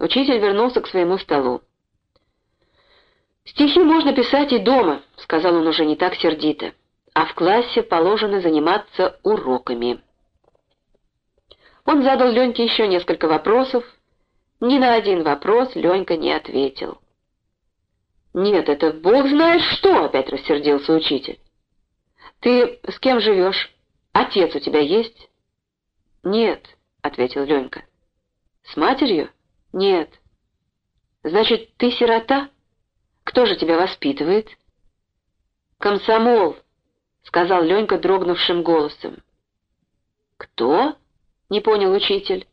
Учитель вернулся к своему столу. «Стихи можно писать и дома», — сказал он уже не так сердито, «а в классе положено заниматься уроками». Он задал Леньке еще несколько вопросов. Ни на один вопрос Ленька не ответил. «Нет, это бог знает что!» — опять рассердился учитель. «Ты с кем живешь? Отец у тебя есть?» «Нет», — ответил Ленька. «С матерью?» «Нет». «Значит, ты сирота? Кто же тебя воспитывает?» «Комсомол», — сказал Ленька дрогнувшим голосом. «Кто?» — не понял учитель.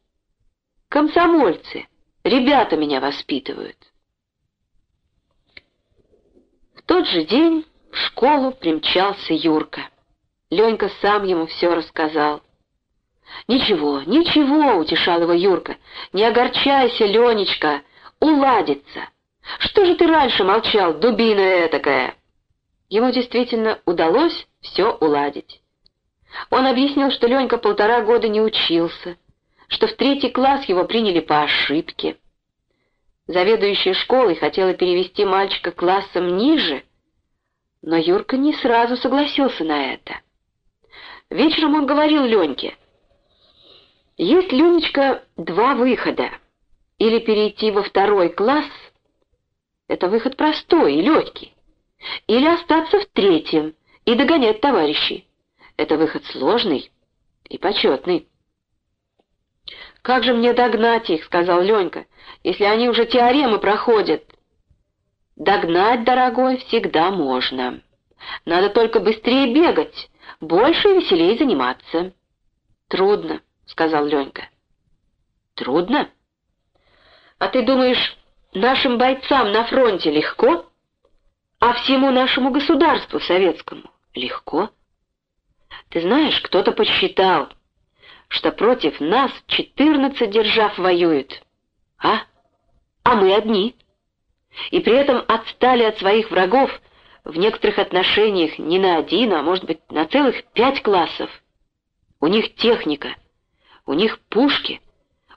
«Комсомольцы. Ребята меня воспитывают». В тот же день в школу примчался Юрка. Ленька сам ему все рассказал. «Ничего, ничего», — утешал его Юрка, — «не огорчайся, Ленечка, уладится. Что же ты раньше молчал, дубина этакая?» Ему действительно удалось все уладить. Он объяснил, что Ленька полтора года не учился, что в третий класс его приняли по ошибке. Заведующая школой хотела перевести мальчика классом ниже, но Юрка не сразу согласился на это. Вечером он говорил Леньке, «Есть, Ленечка, два выхода. Или перейти во второй класс, это выход простой и легкий, или остаться в третьем и догонять товарищей. Это выход сложный и почетный. «Как же мне догнать их?» — сказал Ленька, — «если они уже теоремы проходят». «Догнать, дорогой, всегда можно. Надо только быстрее бегать, больше и веселее заниматься». «Трудно», — сказал Ленька. «Трудно? А ты думаешь, нашим бойцам на фронте легко? А всему нашему государству советскому легко?» Ты знаешь, кто-то подсчитал, что против нас четырнадцать держав воюют. А? А мы одни. И при этом отстали от своих врагов в некоторых отношениях не на один, а может быть на целых пять классов. У них техника, у них пушки,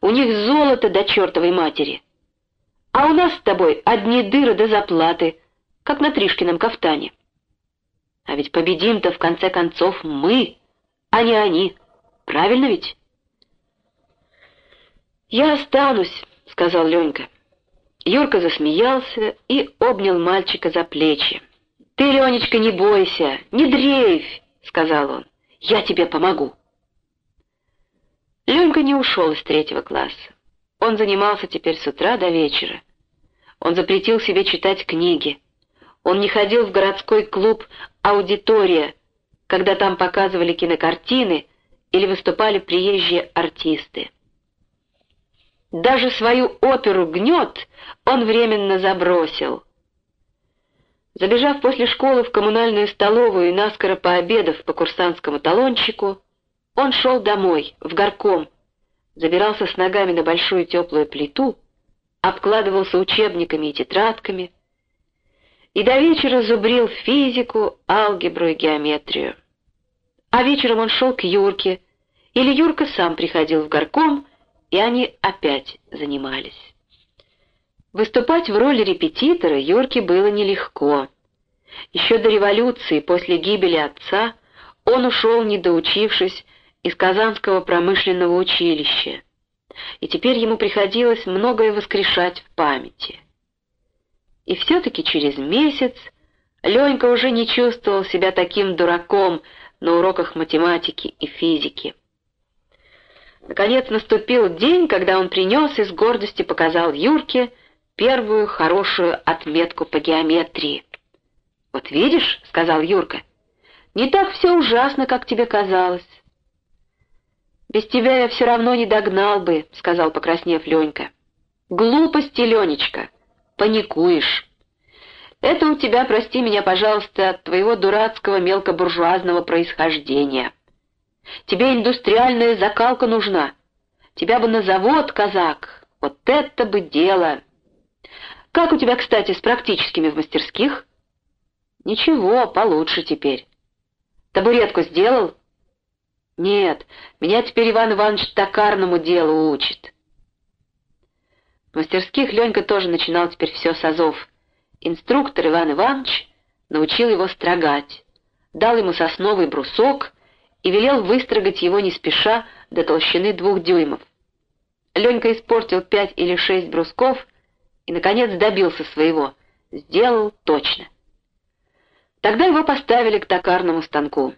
у них золото до чертовой матери. А у нас с тобой одни дыры до заплаты, как на Тришкином кафтане. А ведь победим-то в конце концов мы, а не они. Правильно ведь? «Я останусь», — сказал Ленька. Юрка засмеялся и обнял мальчика за плечи. «Ты, Ленечка, не бойся, не дрейфь», — сказал он. «Я тебе помогу». Ленька не ушел из третьего класса. Он занимался теперь с утра до вечера. Он запретил себе читать книги. Он не ходил в городской клуб «Аудитория», когда там показывали кинокартины или выступали приезжие артисты. Даже свою оперу «Гнет» он временно забросил. Забежав после школы в коммунальную столовую и наскоро пообедав по курсантскому талончику, он шел домой, в горком, забирался с ногами на большую теплую плиту, обкладывался учебниками и тетрадками — и до вечера зубрил физику, алгебру и геометрию. А вечером он шел к Юрке, или Юрка сам приходил в горком, и они опять занимались. Выступать в роли репетитора Юрке было нелегко. Еще до революции, после гибели отца, он ушел, не доучившись, из Казанского промышленного училища, и теперь ему приходилось многое воскрешать в памяти. И все-таки через месяц Ленька уже не чувствовал себя таким дураком на уроках математики и физики. Наконец наступил день, когда он принес и с гордостью показал Юрке первую хорошую отметку по геометрии. «Вот видишь», — сказал Юрка, — «не так все ужасно, как тебе казалось». «Без тебя я все равно не догнал бы», — сказал, покраснев Ленька. «Глупости, Ленечка паникуешь. Это у тебя, прости меня, пожалуйста, от твоего дурацкого мелкобуржуазного происхождения. Тебе индустриальная закалка нужна. Тебя бы на завод, казак. Вот это бы дело. Как у тебя, кстати, с практическими в мастерских? Ничего, получше теперь. Табуретку сделал? Нет, меня теперь Иван Иванович токарному делу учит. мастерских Ленька тоже начинал теперь все с азов. Инструктор Иван Иванович научил его строгать, дал ему сосновый брусок и велел выстрогать его не спеша до толщины двух дюймов. Ленька испортил пять или шесть брусков и, наконец, добился своего. Сделал точно. Тогда его поставили к токарному станку.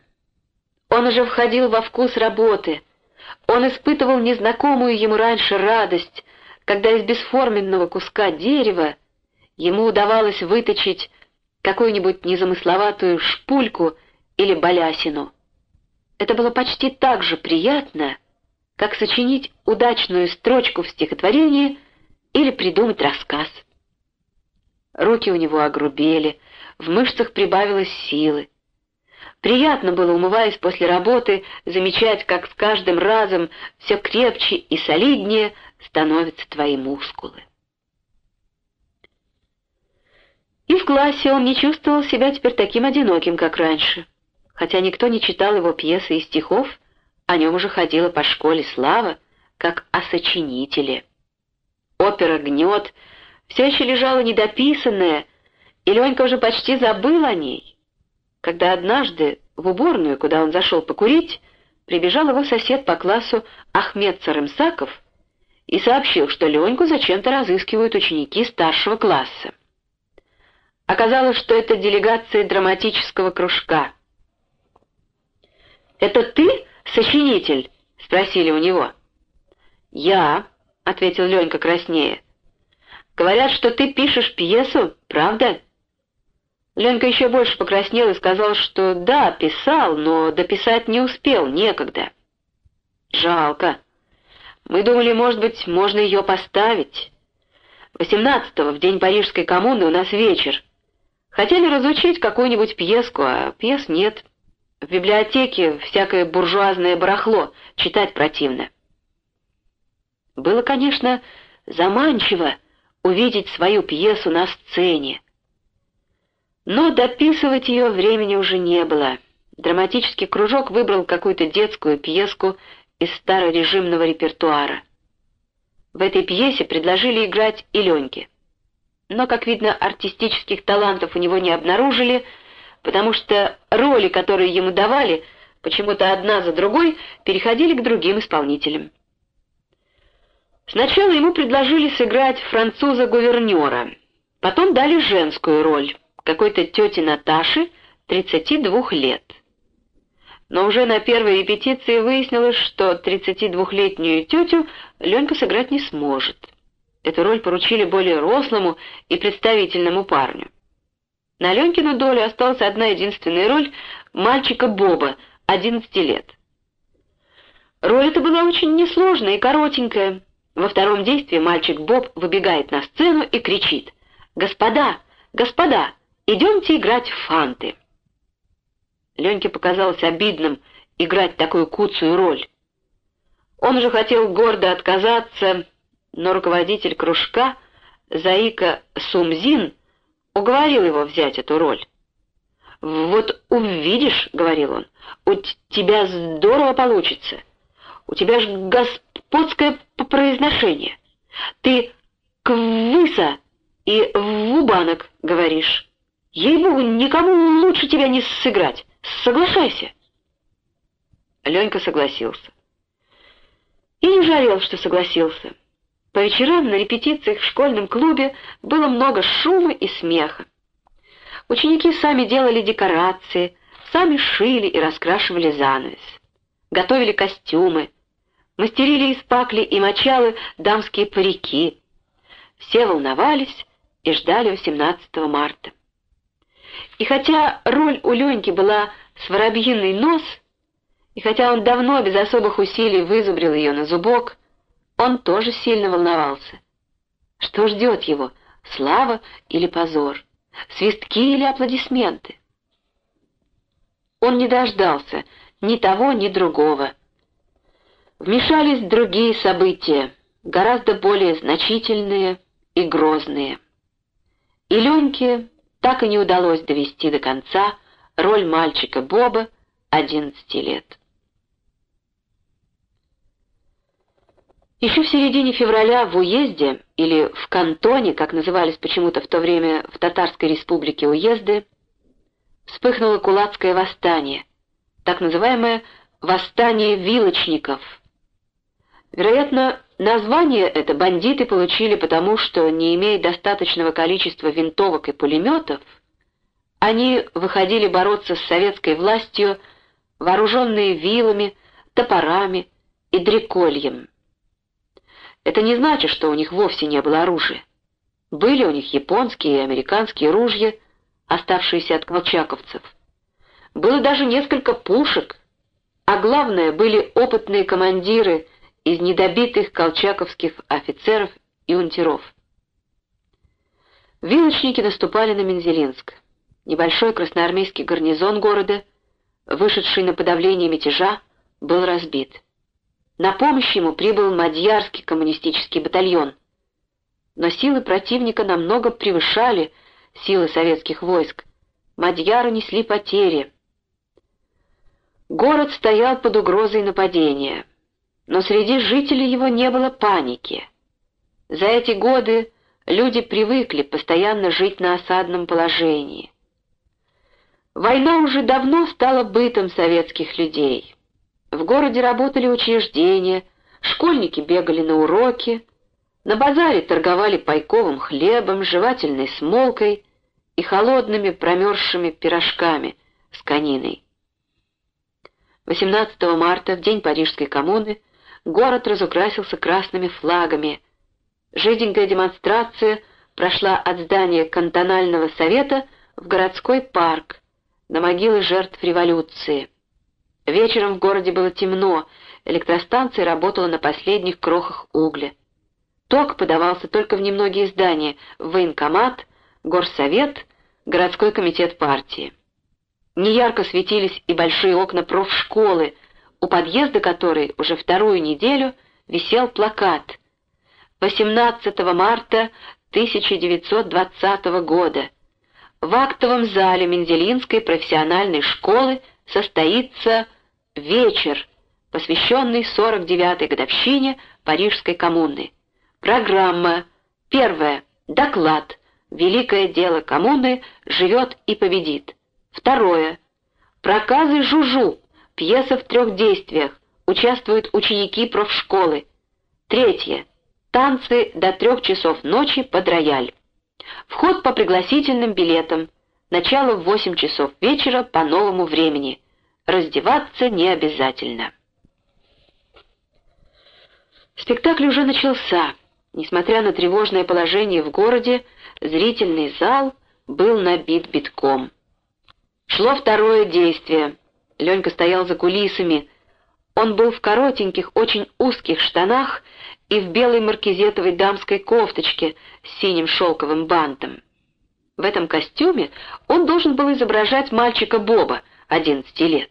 Он уже входил во вкус работы. Он испытывал незнакомую ему раньше радость, когда из бесформенного куска дерева ему удавалось выточить какую-нибудь незамысловатую шпульку или балясину. Это было почти так же приятно, как сочинить удачную строчку в стихотворении или придумать рассказ. Руки у него огрубели, в мышцах прибавилось силы. Приятно было, умываясь после работы, замечать, как с каждым разом все крепче и солиднее становятся твои мускулы. И в классе он не чувствовал себя теперь таким одиноким, как раньше. Хотя никто не читал его пьесы и стихов, о нем уже ходила по школе слава, как о сочинителе. Опера «Гнет» все еще лежала недописанная, и Ленька уже почти забыл о ней. Когда однажды в уборную, куда он зашел покурить, прибежал его сосед по классу Ахмед Царымсаков и сообщил, что Леньку зачем-то разыскивают ученики старшего класса. Оказалось, что это делегация драматического кружка. «Это ты, сочинитель?» — спросили у него. «Я», — ответил Ленька краснее. «Говорят, что ты пишешь пьесу, правда?» Ленка еще больше покраснел и сказал, что да, писал, но дописать не успел, некогда. Жалко. Мы думали, может быть, можно ее поставить. Восемнадцатого, в день Парижской коммуны, у нас вечер. Хотели разучить какую-нибудь пьеску, а пьес нет. В библиотеке всякое буржуазное барахло, читать противно. Было, конечно, заманчиво увидеть свою пьесу на сцене, но дописывать ее времени уже не было. Драматический кружок выбрал какую-то детскую пьеску из старорежимного репертуара. В этой пьесе предложили играть и Леньке. Но, как видно, артистических талантов у него не обнаружили, потому что роли, которые ему давали, почему-то одна за другой, переходили к другим исполнителям. Сначала ему предложили сыграть француза-гувернера, потом дали женскую роль какой-то тете Наташи, 32 лет. Но уже на первой репетиции выяснилось, что 32-летнюю тетю Ленька сыграть не сможет. Эту роль поручили более рослому и представительному парню. На Ленькину долю осталась одна единственная роль мальчика Боба, 11 лет. Роль эта была очень несложная и коротенькая. Во втором действии мальчик Боб выбегает на сцену и кричит «Господа! Господа! Идемте играть в фанты». Леньке показалось обидным играть такую куцую роль. Он же хотел гордо отказаться, но руководитель кружка, Заика Сумзин, уговорил его взять эту роль. «Вот увидишь, — говорил он, — у тебя здорово получится. У тебя ж господское произношение. Ты «квыса» и «вубанок» говоришь. Ей-богу, никому лучше тебя не сыграть. Соглашайся. Ленька согласился. И не жалел, что согласился. По вечерам на репетициях в школьном клубе было много шума и смеха. Ученики сами делали декорации, сами шили и раскрашивали занавес, готовили костюмы, мастерили из пакли и мочалы дамские парики. Все волновались и ждали 18 марта. И хотя роль у Леньки была с воробьиный нос, и хотя он давно без особых усилий вызубрил ее на зубок, он тоже сильно волновался. Что ждет его, слава или позор, свистки или аплодисменты? Он не дождался ни того, ни другого. Вмешались другие события, гораздо более значительные и грозные. И Леньке так и не удалось довести до конца роль мальчика Боба 11 лет. Еще в середине февраля в уезде, или в кантоне, как назывались почему-то в то время в Татарской республике уезды, вспыхнуло кулацкое восстание, так называемое «восстание вилочников». Вероятно, название это бандиты получили потому, что, не имея достаточного количества винтовок и пулеметов, они выходили бороться с советской властью, вооруженные вилами, топорами и дрекольем. Это не значит, что у них вовсе не было оружия. Были у них японские и американские ружья, оставшиеся от колчаковцев. Было даже несколько пушек, а главное, были опытные командиры из недобитых колчаковских офицеров и унтеров. Вилочники наступали на Мензелинск. Небольшой красноармейский гарнизон города, вышедший на подавление мятежа, был разбит. На помощь ему прибыл Мадьярский коммунистический батальон. Но силы противника намного превышали силы советских войск. Мадьяры несли потери. Город стоял под угрозой нападения, но среди жителей его не было паники. За эти годы люди привыкли постоянно жить на осадном положении. Война уже давно стала бытом советских людей. В городе работали учреждения, школьники бегали на уроки, на базаре торговали пайковым хлебом, жевательной смолкой и холодными промерзшими пирожками с кониной. 18 марта, в день Парижской коммуны, город разукрасился красными флагами. Жиденькая демонстрация прошла от здания кантонального совета в городской парк на могилы жертв революции. Вечером в городе было темно, электростанция работала на последних крохах угля. Ток подавался только в немногие здания — военкомат, горсовет, городской комитет партии. Неярко светились и большие окна профшколы, у подъезда которой уже вторую неделю висел плакат 18 марта 1920 года. В актовом зале Мензелинской профессиональной школы состоится вечер, посвященный 49-й годовщине Парижской коммуны. Программа. Первое. Доклад. Великое дело коммуны живет и победит. Второе. Проказы Жужу. Пьеса в трех действиях. Участвуют ученики профшколы. Третье. Танцы до трех часов ночи под рояль. Вход по пригласительным билетам. Начало в 8 часов вечера по новому времени. Раздеваться не обязательно. Спектакль уже начался. Несмотря на тревожное положение в городе, зрительный зал был набит битком. Шло второе действие. Ленька стоял за кулисами. Он был в коротеньких, очень узких штанах и в белой маркизетовой дамской кофточке с синим шелковым бантом. В этом костюме он должен был изображать мальчика Боба, одиннадцати лет.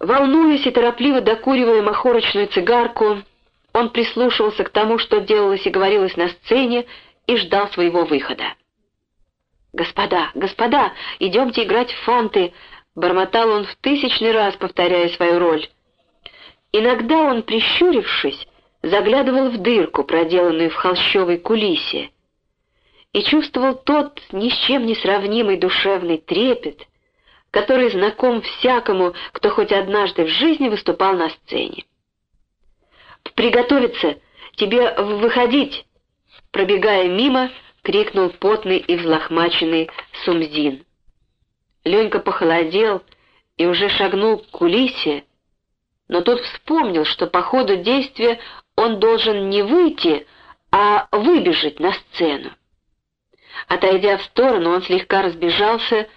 Волнуясь и торопливо докуривая махорочную цигарку, он прислушивался к тому, что делалось и говорилось на сцене, и ждал своего выхода. «Господа, господа, идемте играть в фанты!» — бормотал он в тысячный раз, повторяя свою роль. Иногда он, прищурившись, заглядывал в дырку, проделанную в холщовой кулисе, и чувствовал тот ни с чем не сравнимый душевный трепет, который знаком всякому, кто хоть однажды в жизни выступал на сцене. «Приготовиться! Тебе выходить!» Пробегая мимо, крикнул потный и взлохмаченный Сумзин. Ленька похолодел и уже шагнул к кулисе, но тут вспомнил, что по ходу действия он должен не выйти, а выбежать на сцену. Отойдя в сторону, он слегка разбежался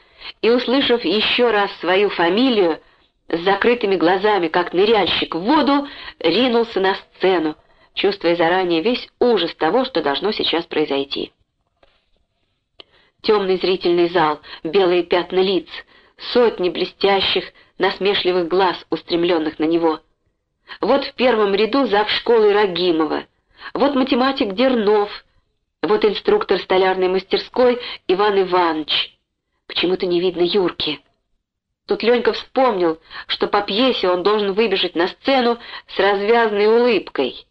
и, услышав еще раз свою фамилию, с закрытыми глазами, как ныряльщик в воду, ринулся на сцену, чувствуя заранее весь ужас того, что должно сейчас произойти. Темный зрительный зал, белые пятна лиц, сотни блестящих, насмешливых глаз, устремленных на него. Вот в первом ряду зав школы Рагимова, вот математик Дернов, вот инструктор столярной мастерской Иван Иванович. Почему-то не видно Юрки. Тут Ленька вспомнил, что по пьесе он должен выбежать на сцену с развязной улыбкой.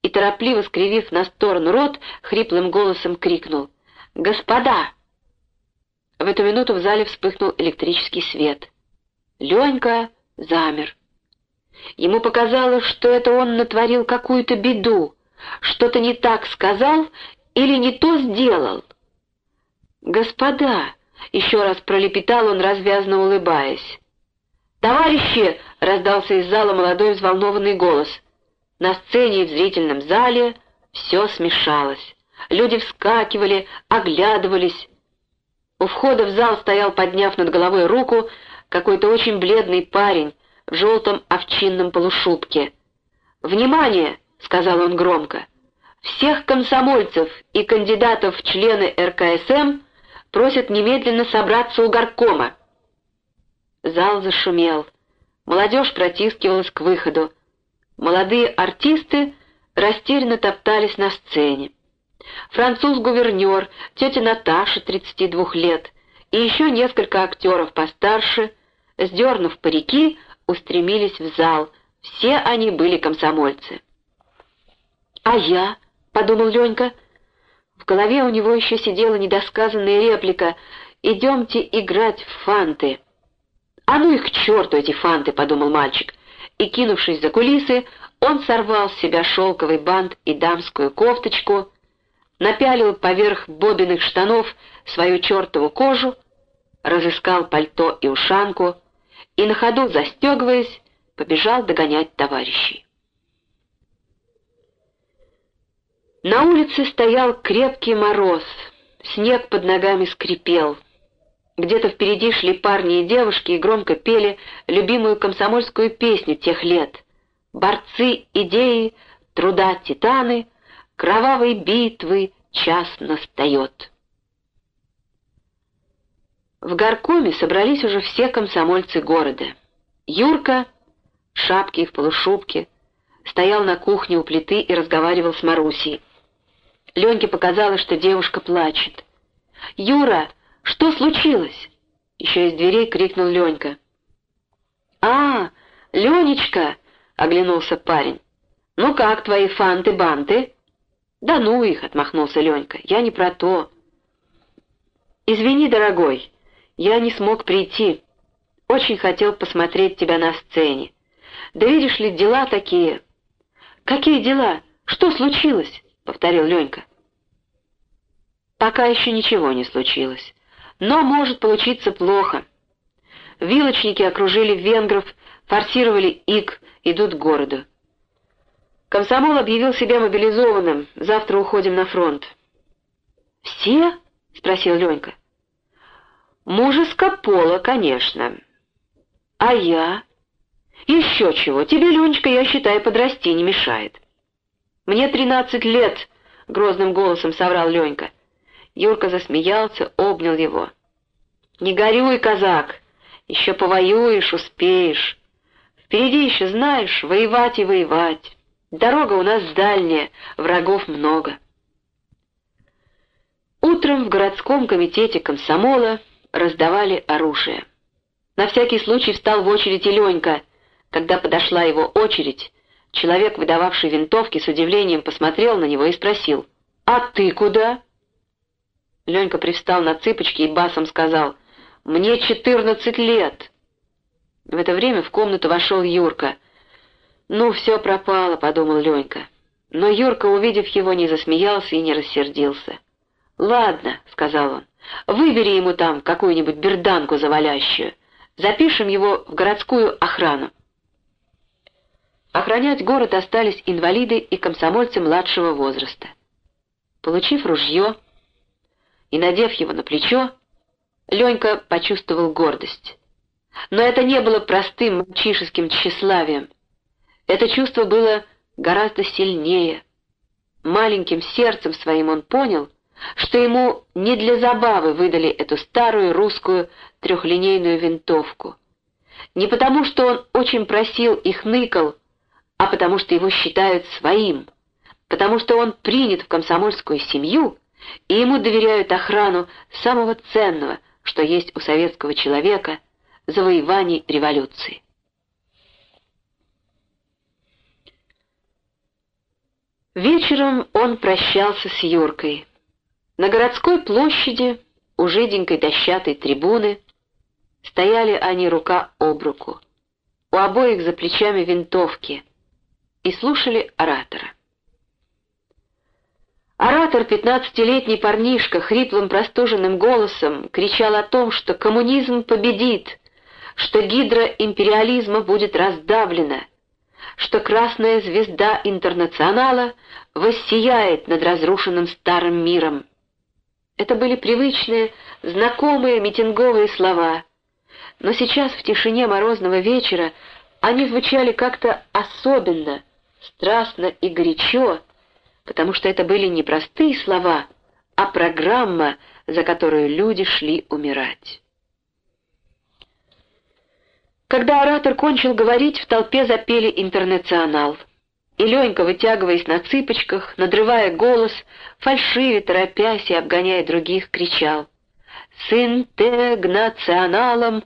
И, торопливо скривив на сторону рот, хриплым голосом крикнул «Господа!». В эту минуту в зале вспыхнул электрический свет. Ленька замер. Ему показалось, что это он натворил какую-то беду, что-то не так сказал или не то сделал. «Господа!» — еще раз пролепетал он, развязно улыбаясь. «Товарищи!» — раздался из зала молодой взволнованный голос. На сцене и в зрительном зале все смешалось. Люди вскакивали, оглядывались. У входа в зал стоял, подняв над головой руку, какой-то очень бледный парень в желтом овчинном полушубке. «Внимание!» — сказал он громко. «Всех комсомольцев и кандидатов в члены РКСМ просят немедленно собраться у горкома». Зал зашумел. Молодежь протискивалась к выходу. Молодые артисты растерянно топтались на сцене. Француз-гувернер, тетя Наташа, 32 лет, и еще несколько актеров постарше, сдернув парики, устремились в зал. Все они были комсомольцы. «А я?» — подумал Ленька. В голове у него еще сидела недосказанная реплика «Идемте играть в фанты». «А ну их к черту, эти фанты!» — подумал мальчик. И, кинувшись за кулисы, он сорвал с себя шелковый бант и дамскую кофточку, напялил поверх бобиных штанов свою чертову кожу, разыскал пальто и ушанку и, на ходу застегиваясь, побежал догонять товарищей. На улице стоял крепкий мороз, снег под ногами скрипел. Где-то впереди шли парни и девушки и громко пели любимую комсомольскую песню тех лет. «Борцы идеи, труда титаны, кровавой битвы час настает». В горкоме собрались уже все комсомольцы города. Юрка, в шапке и в полушубке, стоял на кухне у плиты и разговаривал с Марусей. Леньке показалось, что девушка плачет. «Юра, что случилось?» Еще из дверей крикнул Ленька. «А, Ленечка!» — оглянулся парень. «Ну как твои фанты-банты?» «Да ну их!» — отмахнулся Ленька. «Я не про то». «Извини, дорогой, я не смог прийти. Очень хотел посмотреть тебя на сцене. Да видишь ли, дела такие...» «Какие дела? Что случилось?» — повторил Ленька. «Пока еще ничего не случилось, но может получиться плохо. Вилочники окружили венгров, форсировали ИК, идут к городу. Комсомол объявил себя мобилизованным, завтра уходим на фронт». «Все?» — спросил Ленька. «Мужеско пола, конечно. А я?» «Еще чего, тебе, Ленечка, я считаю, подрасти не мешает». «Мне тринадцать лет!» — грозным голосом соврал Ленька. Юрка засмеялся, обнял его. «Не горюй, казак! Еще повоюешь, успеешь. Впереди еще, знаешь, воевать и воевать. Дорога у нас дальняя, врагов много». Утром в городском комитете комсомола раздавали оружие. На всякий случай встал в очередь и Ленька. Когда подошла его очередь, Человек, выдававший винтовки, с удивлением посмотрел на него и спросил, «А ты куда?» Ленька привстал на цыпочки и басом сказал, «Мне четырнадцать лет». В это время в комнату вошел Юрка. «Ну, все пропало», — подумал Ленька. Но Юрка, увидев его, не засмеялся и не рассердился. «Ладно», — сказал он, — «выбери ему там какую-нибудь берданку завалящую. Запишем его в городскую охрану». Охранять город остались инвалиды и комсомольцы младшего возраста. Получив ружье и надев его на плечо, Ленька почувствовал гордость. Но это не было простым мальчишеским тщеславием. Это чувство было гораздо сильнее. Маленьким сердцем своим он понял, что ему не для забавы выдали эту старую русскую трехлинейную винтовку. Не потому, что он очень просил и хныкал, а потому что его считают своим, потому что он принят в комсомольскую семью, и ему доверяют охрану самого ценного, что есть у советского человека, завоеваний революции. Вечером он прощался с Юркой. На городской площади, у жиденькой дощатой трибуны, стояли они рука об руку. У обоих за плечами винтовки и слушали оратора. Оратор, пятнадцатилетний парнишка, хриплым простуженным голосом кричал о том, что коммунизм победит, что гидра империализма будет раздавлена, что красная звезда интернационала воссияет над разрушенным старым миром. Это были привычные, знакомые митинговые слова, но сейчас в тишине морозного вечера они звучали как-то особенно, страстно и горячо, потому что это были не простые слова, а программа, за которую люди шли умирать. Когда оратор кончил говорить, в толпе запели «Интернационал». И Ленька, вытягиваясь на цыпочках, надрывая голос, фальшиве, торопясь и обгоняя других, кричал «С интегнационалом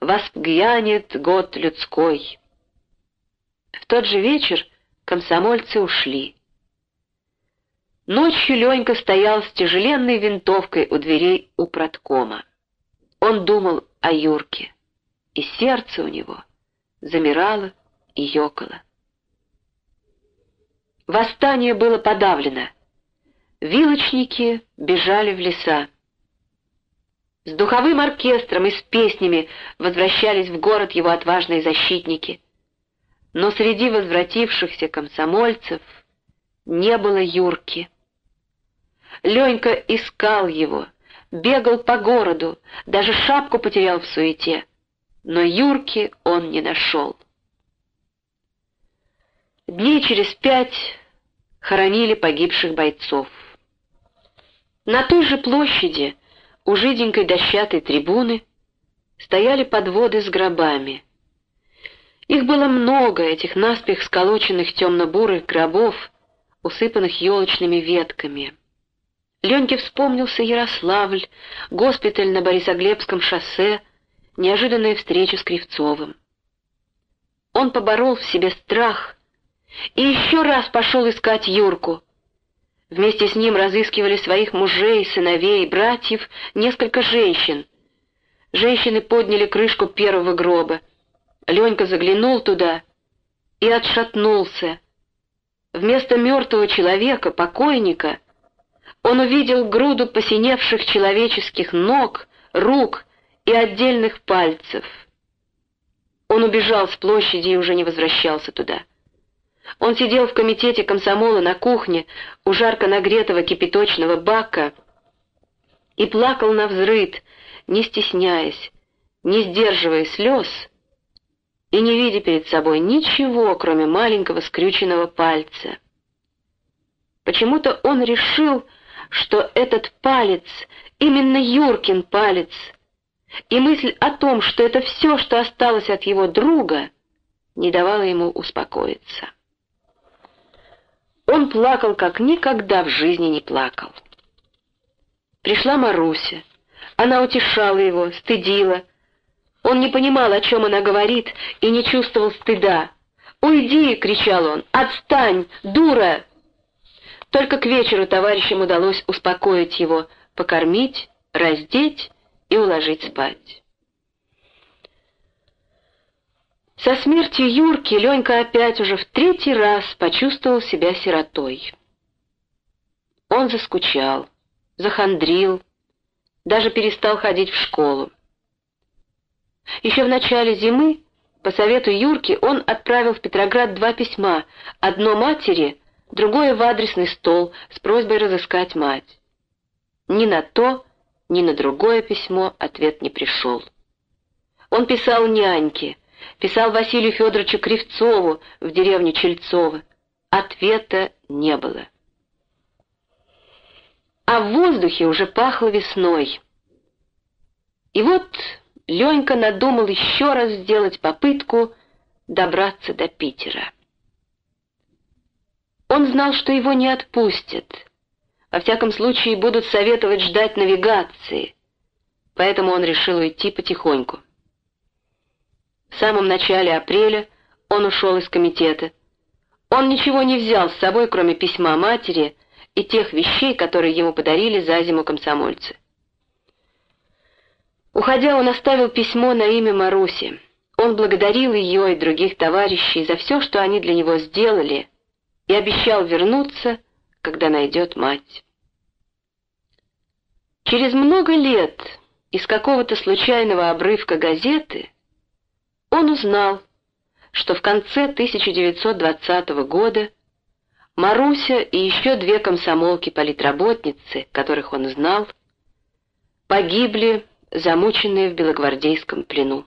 воспгянет год людской». В тот же вечер комсомольцы ушли. Ночью Ленька стоял с тяжеленной винтовкой у дверей у проткома. Он думал о Юрке и сердце у него замирало и ёкало. Восстание было подавлено. Вилочники бежали в леса. С духовым оркестром и с песнями возвращались в город его отважные защитники. Но среди возвратившихся комсомольцев не было Юрки. Ленька искал его, бегал по городу, даже шапку потерял в суете — но Юрки он не нашел. Дней через пять хоронили погибших бойцов. На той же площади, у жиденькой дощатой трибуны, стояли подводы с гробами. Их было много, этих наспех сколоченных темно-бурых гробов, усыпанных елочными ветками. Леньке вспомнился Ярославль, госпиталь на Борисоглебском шоссе — неожиданная встреча с Кривцовым. Он поборол в себе страх и еще раз пошел искать Юрку. Вместе с ним разыскивали своих мужей, сыновей, братьев несколько женщин. Женщины подняли крышку первого гроба. Ленька заглянул туда и отшатнулся. Вместо мертвого человека, покойника, он увидел груду посиневших человеческих ног, рук и отдельных пальцев. Он убежал с площади и уже не возвращался туда. Он сидел в комитете комсомола на кухне у жарко нагретого кипяточного бака и плакал на взрыд, не стесняясь, не сдерживая слез и не видя перед собой ничего, кроме маленького скрюченного пальца. Почему-то он решил, что этот палец, именно Юркин палец — и мысль о том, что это все, что осталось от его друга, не давала ему успокоиться. Он плакал, как никогда в жизни не плакал. Пришла Маруся. Она утешала его, стыдила. Он не понимал, о чем она говорит, и не чувствовал стыда. «Уйди!» — кричал он. «Отстань! Дура!» Только к вечеру товарищам удалось успокоить его, покормить, раздеть и уложить спать. Со смертью Юрки Ленька опять уже в третий раз почувствовал себя сиротой. Он заскучал, захандрил, даже перестал ходить в школу. Еще в начале зимы, по совету Юрки, он отправил в Петроград два письма, одно матери, другое в адресный стол с просьбой разыскать мать. Ни на то, ни на другое письмо ответ не пришел. Он писал няньке, писал Василию Федоровичу Кривцову в деревне Чельцово. Ответа не было. А в воздухе уже пахло весной. И вот Ленька надумал еще раз сделать попытку добраться до Питера. Он знал, что его не отпустят, во всяком случае, будут советовать ждать навигации. Поэтому он решил уйти потихоньку. В самом начале апреля он ушел из комитета. Он ничего не взял с собой, кроме письма матери и тех вещей, которые ему подарили за зиму комсомольцы. Уходя, он оставил письмо на имя Маруси. Он благодарил ее и других товарищей за все, что они для него сделали, и обещал вернуться, когда найдет мать. Через много лет из какого-то случайного обрывка газеты он узнал, что в конце 1920 года Маруся и еще две комсомолки-политработницы, которых он знал, погибли, замученные в белогвардейском плену.